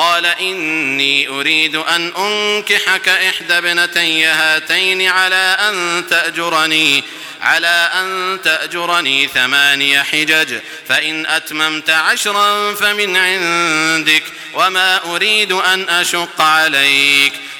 قال إني أريد أن أنكحك إحدى بنتي هاتين على أن تأجرني على أن تأجرني ثماني حجج فإن أتممت عشرا فمن عندك وما أريد أن أشق عليك.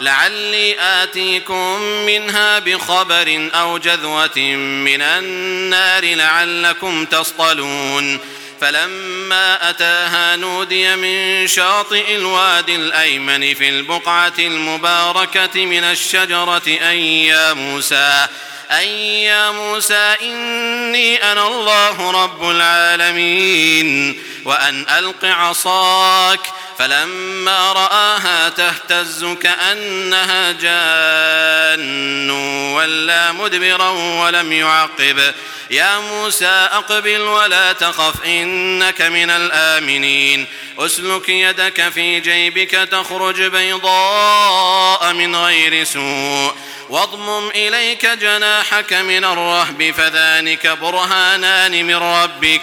لعلي آتيكم منها بخبر أو جذوة من النار لعلكم تصطلون. فلما أتاها نودي من شاطئ الواد الأيمن في البقعة المباركة من الشجرة أن يا موسى أن يا موسى إني أنا الله رب العالمين وأن ألق عصاك فلما رآها تهتز كأنها جان ولا مدبرا ولم يعقب يا موسى أقبل ولا تخف إنك من الآمنين أسلك يدك في جيبك تخرج بيضاء من غير سوء واضمم إليك جناحك من الرهب فذلك برهانان من ربك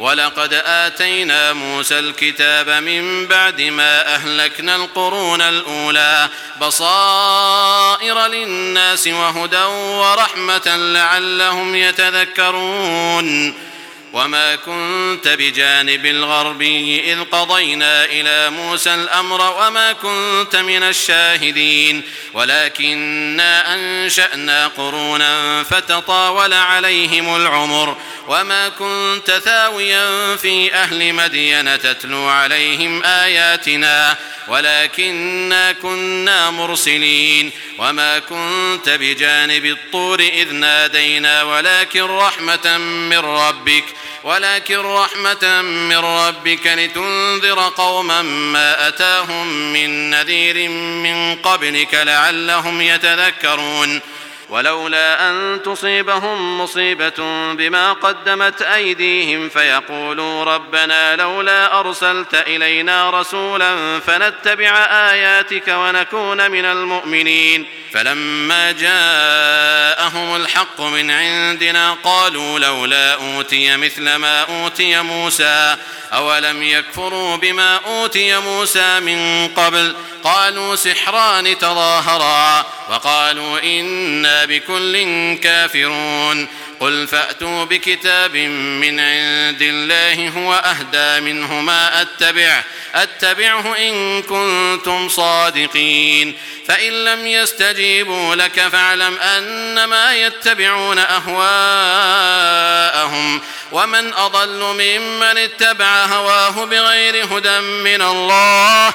وَلَقَدْ آتَيْنَا مُوسَى الْكِتَابَ مِنْ بَعْدِ مَا أَهْلَكْنَا الْقُرُونَ الْأُولَى بَصَائِرَ لِلنَّاسِ وَهُدًى وَرَحْمَةً لَعَلَّهُمْ يَتَذَكَّرُونَ وما كنت بجانب الغربي إذ قضينا إلى موسى الأمر وما كنت من الشاهدين ولكننا أنشأنا قرونا فتطاول عليهم العمر وما كنت ثاويا في أهل مدينة تتلو عليهم آياتنا ولكننا كنا مرسلين وما كنت بجانب الطور إذ نادينا ولكن رحمة من ربك ولكن رحمة من ربك لتنذر قوما ما أتاهم من نذير من قبلك لعلهم يتذكرون ولولا أن تصيبهم مصيبة بما قدمت أيديهم فيقولوا ربنا لولا أرسلت إلينا رسولا فنتبع آياتك ونكون من المؤمنين. فلما جاءهم الحق من عندنا قالوا لولا أوتي مثل ما أوتي موسى. أولم يكفروا بما أوتي موسى من قبل قالوا سحران تظاهرا وقالوا إنا بكل كافرون قل فأتوا بكتاب من عند الله هو أهدى منهما أتبعه أتبعه إن كنتم صادقين فإن لم يستجيبوا لك فاعلم أنما يتبعون أهواءهم ومن أضل ممن اتبع هواه بغير هدى من الله.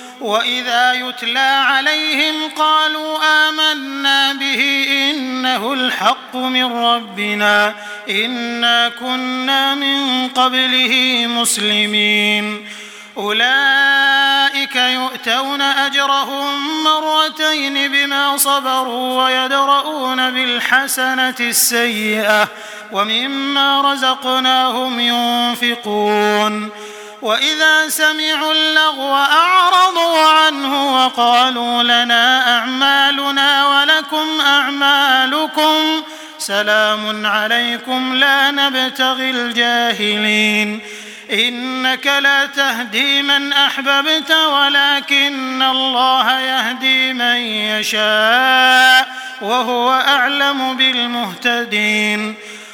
وَإِذَا يُتْلَى عَلَيْهِمْ قَالُوا آمَنَّا بِهِ إِنَّهُ الْحَقُّ مِنْ رَبِّنَا إِنَّا كُنَّا مِنْ قَبْلِهِ مُسْلِمِينَ أولئك يؤتون أجرهم مرتين بما صبروا ويدرؤون بالحسنة السيئة ومما رزقناهم ينفقون وَإِذَا سَمِعُوا اللَّغْوَ أَعْرَضُوا عَنْهُ وَقَالُوا لَنَا أَعْمَالُنَا وَلَكُمْ أَعْمَالُكُمْ سلام عليكم لا نبتغي الجاهلين إنك لا تهدي من أحببت ولكن الله يهدي من يشاء وهو أعلم بالمهتدين